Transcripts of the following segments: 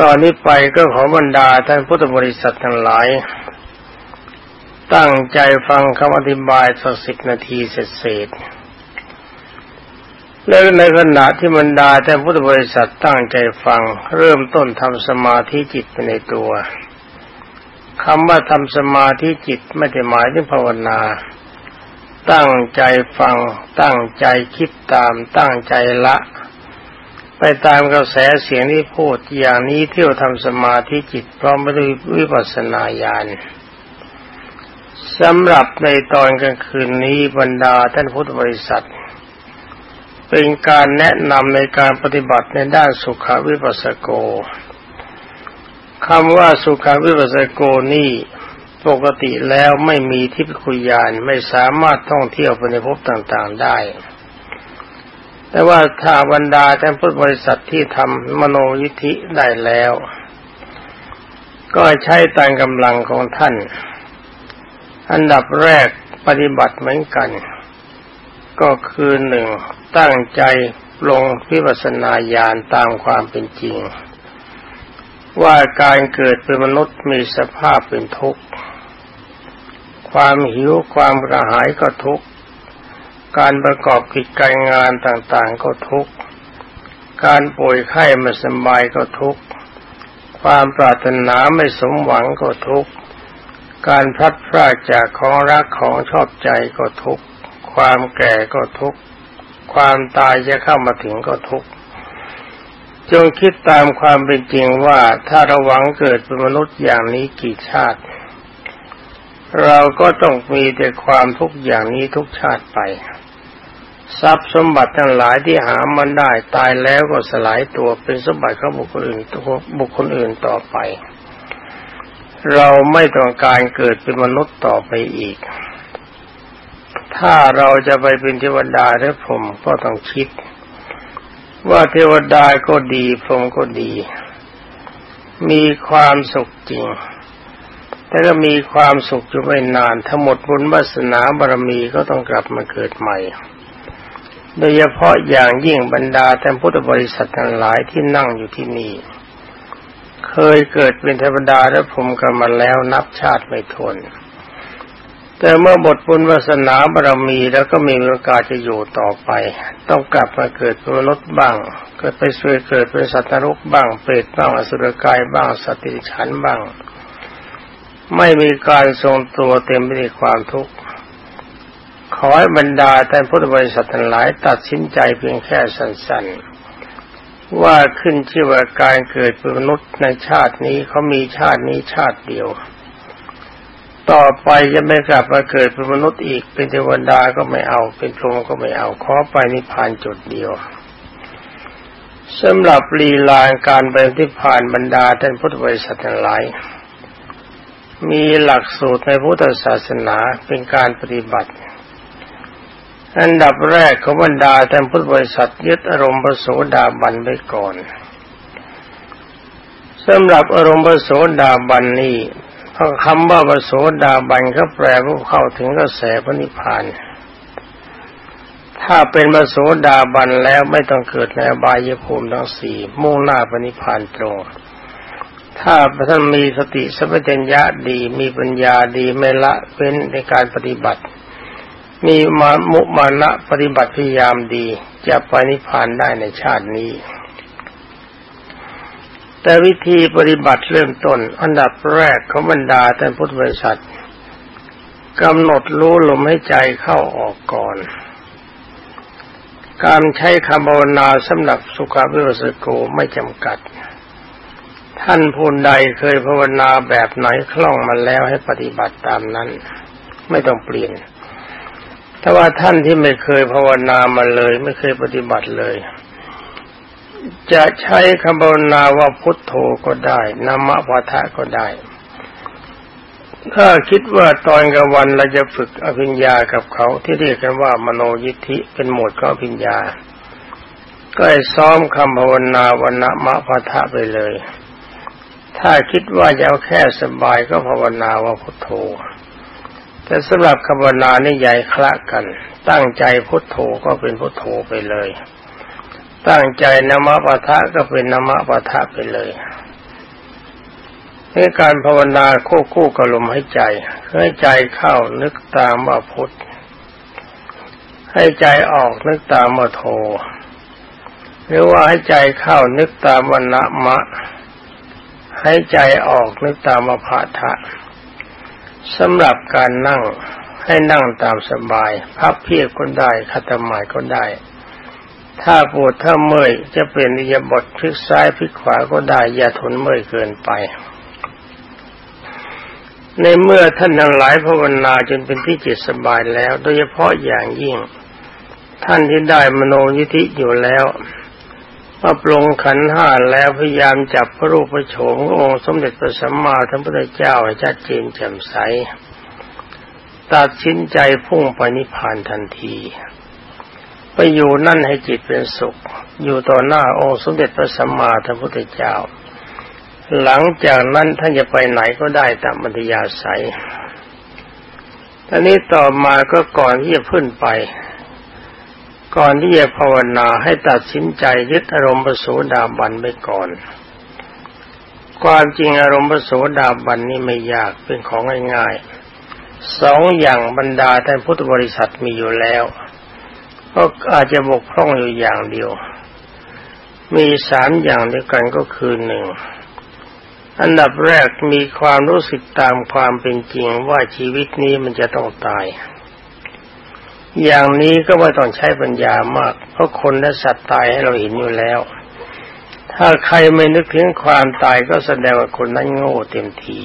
ตอนนี้ไปก็ขอบรรดาท่านพุทธบริษัททั้งหลาย ตั้งใจฟังคำอธิบายสักสิบนาทีเสร็จแล้วในขณะที่บรรดาท่านพุทธบริษัทตั้งใจฟัง เริ่มต้นทำสมาธิจิตไปในตัวคำว่าทำสมาธิจิตไม่ได้หมายถึงภาวนา ตั้งใจฟัง ตั้งใจคิดตาม ตั้งใจละ ไปตามกระแสเสียงที่พูดอย่างนี้เที่ยวทำสมาธิจิตพร้อมไปด้วยวิปัสสนาญาณสำหรับในตอนกลางคืนนี้บรรดาท่านพุทธบริษัท เป็นการแนะนำในการปฏิบัติในด้านสุขวิปัสสโกคำว่าสุขวิปัสสโกนี่ปกติแล้วไม่มีทิพคุยานไม่สามารถท่องเที่ยวไปในภพต่างๆได้ แต่ว่าถ้าบรรดาท่านพุทธบริษัทที่ทำมโนยิธิได้แล้ว ก็ใช้ตามกำลังของท่าน อันดับแรกปฏิบัติเหมือนกัน ก็คือหนึ่งตั้งใจลงวิปัสนาญาณตามความเป็นจริง ว่าการเกิดเป็นมนุษย์มีสภาพเป็นทุกข์ ความหิวความกระหายก็ทุกข์ การประกอบกิจการงานต่างๆก็ทุกข์ การป่วยไข้ไม่สบายก็ทุกข์ ความปรารถนาไม่สมหวังก็ทุกข์ การพลัดพรากจากของรักของชอบใจก็ทุกข์ ความแก่ก็ทุกข์ ความตายจะเข้ามาถึงก็ทุกข์ จงคิดตามความเป็นจริงว่าถ้าเราหวังเกิดเป็นมนุษย์อย่างนี้กี่ชาติเราก็ต้องมีแต่ความทุกข์อย่างนี้ทุกชาติไป ทรัพย์สมบัติทั้งหลายที่หามันได้ตายแล้วก็สลายตัวเป็นสมบัติของบุคคลอื่นบุคคลอื่นต่อไป เราไม่ต้องการเกิดเป็นมนุษย์ต่อไปอีก ถ้าเราจะไปเป็นเทวดาหรือผมก็ต้องคิด ว่าเทวดาก็ดีพรหมก็ดี มีความสุขจริงแต่ก็มีความสุขอยู่ไม่นาน ทั้งหมดบุญวาสนาบารมีก็ต้องกลับมาเกิดใหม่ โดยเฉพาะอย่างยิ่งบรรดาท่านพุทธบริษัททั้งหลายที่นั่งอยู่ที่นี่ เคยเกิดเป็นเทวดาและพรมกันมาแล้วนับชาติไม่ทน แต่เมื่อบทบุญวาสนาบารมีแล้วก็มีโอกาสจะอยู่ต่อไป ต้องกลับมาเกิดเป็นมนุษย์บ้าง เกิดไปสวยเกิดเป็นสัตว์นรกบ้าง เปรตบ้างอสุรกายบ้างสติฉันบ้าง ไม่มีการทรงตัวเต็มไปด้วยความทุกข์ อให้บรรดาท่านพุทธบริษัททั้งหลายตัดสินใจเพียงแค่สั้นๆ ว่าขึ้นชื่อว่าการเกิดเป็นมนุษย์ในชาตินี้เขามีชาตินี้ชาติเดียว ต่อไปจะไม่กลับมาเกิดเป็นมนุษย์อีกเป็นเทวดาก็ไม่เอา เป็นพรหมก็ไม่เอาขอไปนิพพานจุดเดียวสำหรับลีลาการไปนิพพานบรรดาท่านพุทธบริษัททั้งหลายมีหลักสูตรในพุทธศาสนาเป็นการปฏิบัติ อันดับแรกของบรรดาท่านพุทธบริษัทยึดอารมณ์พระโสดาบันไว้ก่อนสำหรับอารมณ์พระโสดาบันนี้คำว่าปโสดาบันก็แปลว่าเข้าถึงกระแสพระนิพพานถ้าเป็นมโสดาบันแล้วไม่ต้องเกิดในบายภูมิทั้งสี่มุ่งหน้าพระนิพพานตรง ถ้าท่านมีสติสัพพัญญะดีมีปัญญาดีไม่ละเป็นในการปฏิบัติ มีมามุมานะปฏิบัติพยายามดี จะไปนิพพานได้ในชาตินี้ แต่วิธีปฏิบัติเริ่มต้น อันดับแรกของบรรดาท่านพุทธบริษัทกำหนดรู้ลมให้ใจเข้าออกก่อน การใช้คำภาวนาสำหรับสุขาวิปัสสโกไม่จำกัด ท่านผู้ใดเคยภาวนาแบบไหนคล่องมาแล้วให้ปฏิบัติตามนั้น ไม่ต้องเปลี่ยน ถ้าว่าท่านที่ไม่เคยภาวนามาเลย ไม่เคยปฏิบัติเลย จะใช้คำภาวนาว่าพุทโธก็ได้นามะวาทะก็ได้ ถ้าคิดว่าตอนกลางวันเราจะฝึกอภิญญากับเขาที่เรียกกันว่ามโนยิทธิเป็นหมวดของอภิญญา ก็ให้ซ้อมคำภาวนาวันนะมะพาทะไปเลย ถ้าคิดว่าจะเอาแค่สบายก็ภาวนาว่าพุทโธ แต่สำหรับคำภาวนานี่ใหญ่คละกัน ตั้งใจพุทโธก็เป็นพุทโธไปเลย ตั้งใจนามปะทะก็เป็นนามปะทะไปเลยในการภาวนาควบคู่กับลมหายใจให้ใจเข้านึกตามว่าพุทธให้ใจออกนึกตามว่าโทหรือว่าให้ใจเข้านึกตามว่านะมะ ให้ใจออกนึกตามว่าพะทะ สำหรับการนั่งให้นั่งตามสบาย พับเพียบก็ได้คัตหมายก็ได้ ถ้าปวดถ้าเมื่อยจะเป็นอิยาบทพลิกซ้ายพลิกขวาก็ได้ อย่าทนเมื่อยเกินไป ในเมื่อท่านทั้งหลายภาวนาจนเป็นที่จิตสบายแล้ว โดยเฉพาะอย่างยิ่ง ท่านที่ได้มโนยิธิอยู่แล้ว มาปรงขันห้าแล้วพยายามจับพระรูปพระโฉมองค์สมเด็จพระสัมมาสัมพุทธเจ้าให้ชัดเจนแจ่มใส ตัดสินใจพุ่งไปนิพพานทันที ไปอยู่นั่นให้จิตเป็นสุข อยู่ต่อหน้าองค์สมเด็จพระสัมมาสัมพุทธเจ้า หลังจากนั้นท่านจะไปไหนก็ได้ตามมัธยาศัยตอนนี้ต่อมาก็ก่อนที่จะขึ้นไป ก่อนที่จะภาวนาให้ตัดสินใจยึดอารมณ์ปโสดาบันไปก่อน ความจริงอารมณ์ปโสดาบันนี่ไม่ยากเป็นของง่ายๆสองอย่างบรรดาท่านพุทธบริษัทมีอยู่แล้ว ก็อาจจะบกพร่องอยู่อย่างเดียว มีสามอย่างด้วยกันก็คือหนึ่งอันดับแรกมีความรู้สึกตามความเป็นจริงว่าชีวิตนี้มันจะต้องตาย อย่างนี้ก็ไม่ต้องใช้ปัญญามาก เพราะคนและสัตว์ตายให้เราเห็นอยู่แล้ว ถ้าใครไม่นึกถึงความตายก็แสดงว่าคนนั้นโง่เต็มที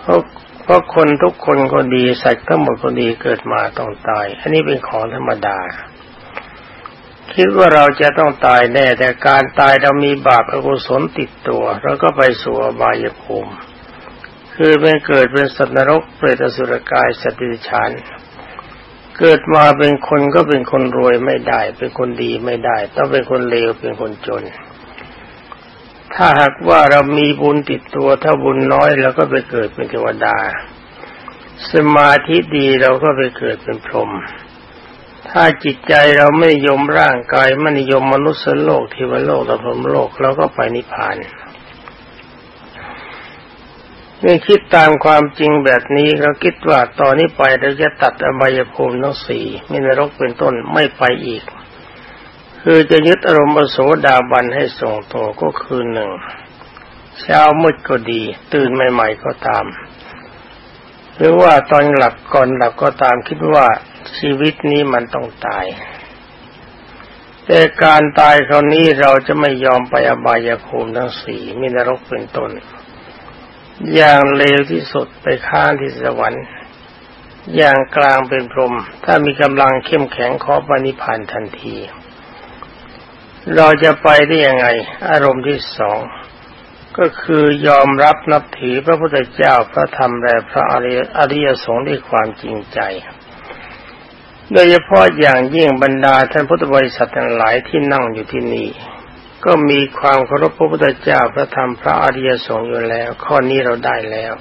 เพราะเพราะคนทุกคนก็ดีสัตว์ทั้งหมดก็ดีเกิดมาต้องตาย อันนี้เป็นของธรรมดา คิดว่าเราจะต้องตายแน่ แต่การตายเรามีบาปอกุศลติดตัวเราก็ไปสู่อบายภูมิคือเป็นเกิดเป็นสัตว์นรกเปรตสุรกายสติฉาน เกิดมาเป็นคนก็เป็นคนรวยไม่ได้ เป็นคนดีไม่ได้ ต้องเป็นคนเลวเป็นคนจน ถ้าหากว่าเรามีบุญติดตัวถ้าบุญน้อยเราก็ไปเกิดเป็นเทวดา สมาธิดีเราก็ไปเกิดเป็นพรหมถ้าจิตใจเราไม่ยมร่างกายไม่นิยมมนุษย์โลกเทวโลกและพรหมโลกเราก็ไปนิพพาน เมื่อคิดตามความจริงแบบนี้เราคิดว่าตอนนี้ไปเราจะตัดอบายภูมิทั้งสี่มินรกเป็นต้นไม่ไปอีก คือจะยึดอารมณ์โสดาบันให้ทรงตัวก็คือหนึ่งเช้ามืดก็ดี ตื่นใหม่ ๆก็ตาม หรือว่าตอนหลับก่อนหลับก็ตามคิดว่าชีวิตนี้มันต้องตาย แต่การตายคราวนี้เราจะไม่ยอมไปอบายภูมิทั้งสี่มีนรกเป็นต้น อย่างเลวที่สุดไปข้างที่สวรรค์ อย่างกลางเป็นพรหมถ้ามีกำลังเข้มแข็งขอปณิพันทันที เราจะไปได้ยังไง อารมณ์ที่สองก็คือยอมรับนับถือพระพุทธเจ้าพระธรรมและพระอริยอริยสงฆ์ด้วยความจริงใจ โดยเฉพาะอย่างยิ่งบรรดาท่านพุทธบริษัททั้งหลายที่นั่งอยู่ที่นี่ ก็มีความเคารพพระพุทธเจ้าพระธรรมพระอริยสงฆ์อยู่แล้ว ข้อนี้เราได้แล้ว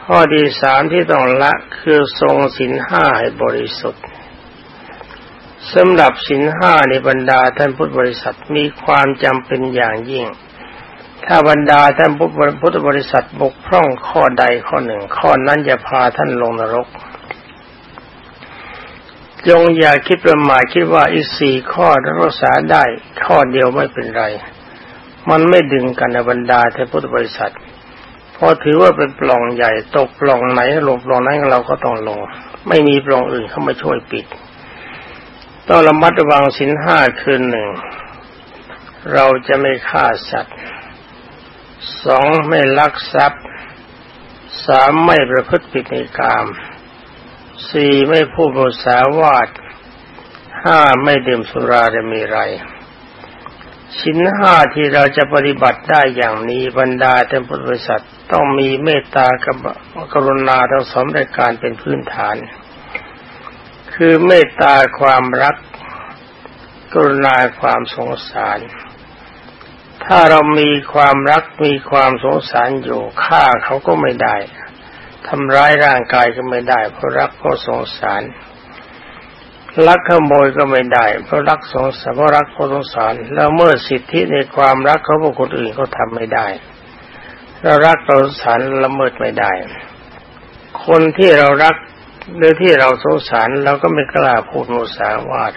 ข้อที่สามที่ต้องละคือทรงศีลห้าให้บริสุทธิ์สำหรับสินห้าในบรรดาท่านพุทธบริษัทมีความจำเป็นอย่างยิ่ง ถ้าบรรดาท่านพุทธบริษัทบกพร่องข้อใดข้อหนึ่ง ข้อนั้นจะพาท่านลงนรก จงอย่าคิดประมาทคิดว่าอีสี่ข้อรักษาได้ข้อเดียวไม่เป็นไร มันไม่ดึงกันในบรรดาท่พุทธบริษัทพอถือว่าเป็นปล่องใหญ่ตกปล่องไหนลงปล่องนั้นเราก็ต้องลง ไม่มีปล่องอื่นเข้ามาช่วยปิด ต้องระมัดระวังสินห้าคืนหนึ่ง เราจะไม่ฆ่าสัตว์สองไม่ลักทรัพย์สามไม่ประพฤติผิดในกาม สี่ไม่พูดภาษาวาดห้าไม่ดื่มสุราจะมีไรสินห้าที่เราจะปฏิบัติได้อย่างนี้บรรดาเต็มพุทธบริษัทต้องมีเมตตากับกรุณาทั้งสองรายการเป็นพื้นฐาน คือเมตตาความรัก กรุณาความสงสาร ถ้าเรามีความรักมีความสงสารอยู่ฆ่าเขาก็ไม่ได้ ทำร้ายร่างกายก็ไม่ได้ เพราะรักเพราะสงสารลักขโมยก็ไม่ได้ เพราะรักสงสารเพราะรักเพราะสงสาร แล้วเมื่อสิทธิในความรักเขาบุคคลอื่นเขาทาไม่ได้เรารักเราสงสารละเมิดไม่ได้ คนที่เรารักหรือที่เราสงสารเราก็ไม่กล้าพูดมุสาวาท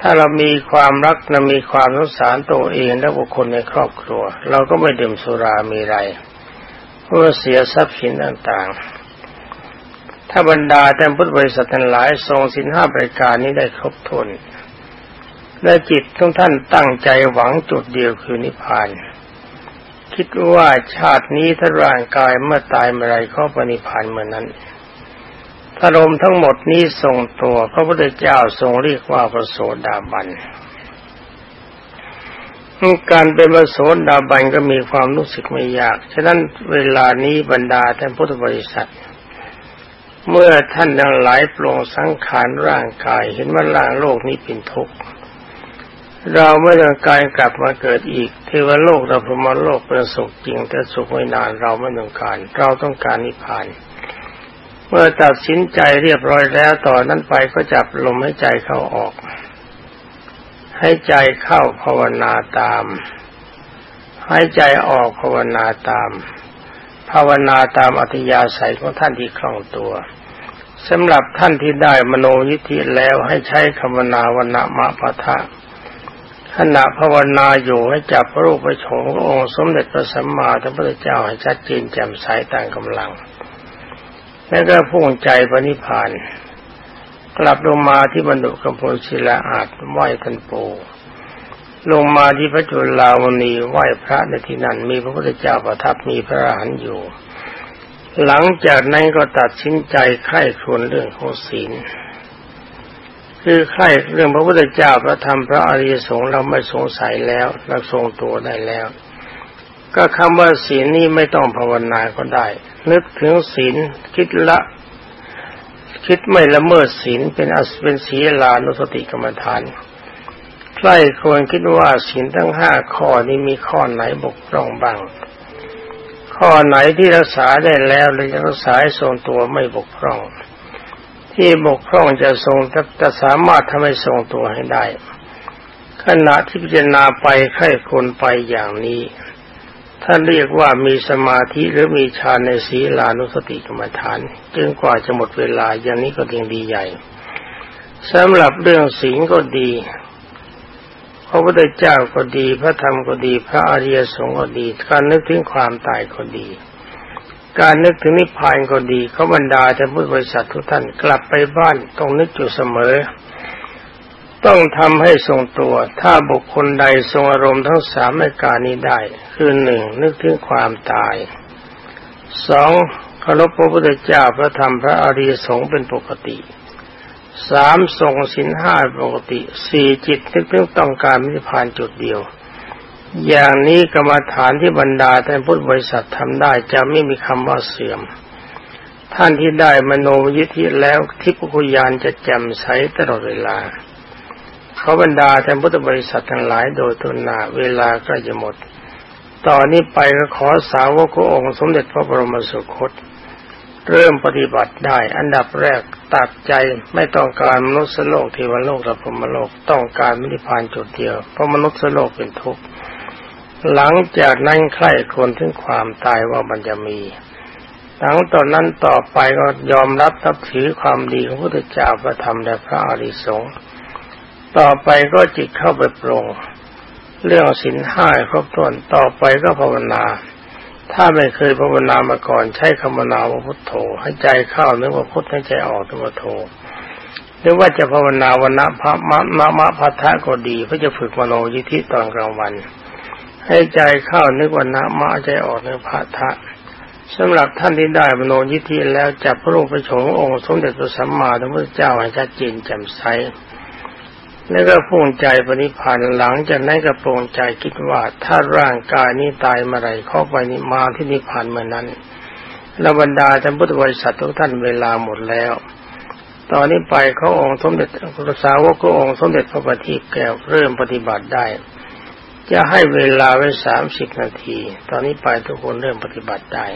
ถ้าเรามีความรักเรามีความสงสารตัวเองและบุคคลในครอบครัว เราก็ไม่ดื่มสุรามีไร เพื่อเสียทรัพย์สินต่างๆ ถ้าบรรดาแต่พุทธบริษัททั้งหลายทรงสินห้าประการนี้ได้ครบถ้วนและจิตทุกท่านตั้งใจหวังจุดเดียวคือนิพพาน คิดว่าชาตินี้ถ้าร่างกายเมื่อตายเมื่อไรก็ปณิพานเมื่อนั้นพระลมทั้งหมดนี้ทรงตัวพระพุทธเจ้าทรงเรียกว่าพระโสดาบัน การเป็นพระโสดาบันก็มีความรู้สึกไม่ยาก ฉะนั้นเวลานี้บรรดาท่านพุทธบริษัท เมื่อท่านทั้งหลายปรงสังขารร่างกายเห็นว่าร่างโลกนี้เป็นทุกข์ เราไม่ต้องการกลับมาเกิดอีก เทวโลกเราพรมโลกเป็นสุขจริงแต่สุขไม่นานเราไม่ต้องการ เราต้องการนิพพาน เมื่อตัดสินใจเรียบร้อยแล้วต่อนนั้นไปก็จับลมให้ใจเข้าออก ให้ใจเข้าภาวนาตาม ให้ใจออกภาวนาตาม ภาวนาตามอัธยาศัยของท่านที่คล่องตัวสำหรับท่านที่ได้มโนยิธิแล้วให้ใช้คำนาวนามะปะทะขณะภาวนาอยู่ให้จับพระรูปพระชงองค์สมเด็จพระสัมมาสัมพุทธเจ้าให้ชัดเจนแจ่มใสต่างกำลัง แล้วก็พุ่งใจปณิพานธ กลับลงมาที่บรรดุกำพลศิลาอาจไหว้ท่านปูลงมาที่พระจุลาวณีไหว้พระในที่นั้น มีพระพุทธเจ้าประทับมีพระอรหันต์อยู่ หลังจากนั้นก็ตัดสินใจไข้ครวนเรื่องของศีลคือไข้เรื่องพระพุทธเจ้าพระธรรมพระอริยสงฆ์เราไม่สงสัยแล้วเราทรงตัวได้แล้ว ก็คำว่าศีลนี้ไม่ต้องภาวนาก็ได้ นึกถึงศีลคิดละ คิดไม่ละเมิดศีลเป็นอสเป็นศีลานุสติกรรมฐานใครควรคิดว่าศีลทั้งห้าข้อนี้มีข้อไหนบกพร่องบ้าง ข้อไหนที่รักษาได้แล้วหรือรักษาทรงตัวไม่บกพร่อง ที่บกพร่องจะทรงจะสามารถทำให้ทรงตัวให้ได้ขณะที่พิจารณาไปไข้คนไปอย่างนี้ ท่านเรียกว่ามีสมาธิหรือมีฌานในศีลานุสติกรรมฐานจึงกว่าจะหมดเวลาอย่างนี้ก็เพียงดีใหญ่สำหรับเรื่องศีลก็ดีพระพุทธเจ้าก็ดี พระธรรมก็ดี พระอริยสงฆ์ก็ดี การนึกถึงความตายก็ดี การนึกถึงนิพพานก็ดีเขาบรรดาแต่พุทธบริษัททุกท่านกลับไปบ้านต้องนึกอยู่เสมอ ต้องทำให้ทรงตัว ถ้าบุคคลใดทรงอารมณ์ทั้งสามอาการนี้ได้ คือหนึ่งนึกถึงความตายสองเคารพพระพุทธเจ้าพระธรรมพระอริยสงฆ์เป็นปกติสามทรงสินห้าปกติสี่จิตนึกถึงต้องการมิพานจุดเดียว อย่างนี้กรรมฐานที่บรรดาท่านพุทธบริษัททำได้จะไม่มีคำว่าเสื่อม ท่านที่ได้มโนยิธิแล้วทิพยญาณจะแจ่มใสตลอดเวลา ขอบรรดาท่านพุทธบริษัททั้งหลายโดยทุนนาเวลาก็จะหมด ตอนนี้ไปก็ขอสาวกขององค์สมเด็จพระบรมสุคต เริ่มปฏิบัติได้ อันดับแรกตัดใจไม่ต้องการมนุษย์โลกเทวโลกและพรหมโลกต้องการมินิพานจุดเดียว เพราะมนุษย์โลกเป็นทุกข์ หลังจากนั้นใครคนถึงความตายว่ามันจะมีหลังตอนนั้นต่อไปก็ยอมรับทับถือความดีของพระพุทธเจ้าพระธรรมและพระอริสงฆ์ ต่อไปก็จิตเข้าไปปรงเรื่องสินห้าครบถ้วนต่อไปก็ภาวนา ถ้าไม่เคยภาวนามาก่อน ใช้คำนาว่าพุทโธให้ใจเข้านึกว่าพุทให้ใจออกนึกว่าโธหรือว่าจะภาวนาวันนะพระมะมะมะพัทธะก็ดีเพื่อจะฝึกมโนยิธิตอนกลางวัน ให้ใจเข้านึกวันนะมะใจออกนึกพัทธะสำหรับท่านที่ได้มโนยิธิแล้วจับพระรูปประชงองค์สมเด็จพระสัมมาสัมพุทธเจ้าให้ชัดเจนแจ่มใส แล้วก็พุ่งใจปณิพันธ์หลังจากนั้นก็ปรงใจคิดว่าถ้าร่างกายนี้ตายเมื่อไรเข้าไปนิมาที่นิพพานเมื่อนั้นระบรรดาท่านพุทธบริษัททุกท่านเวลาหมดแล้ว ตอนนี้ไปเขาองค์สมเด็จพระสาวกก็องค์สมเด็จพระบัณฑิตแก้วเริ่มปฏิบัติได้ จะให้เวลาไว้สามสิบนาที ตอนนี้ไปทุกคนเริ่มปฏิบัติได้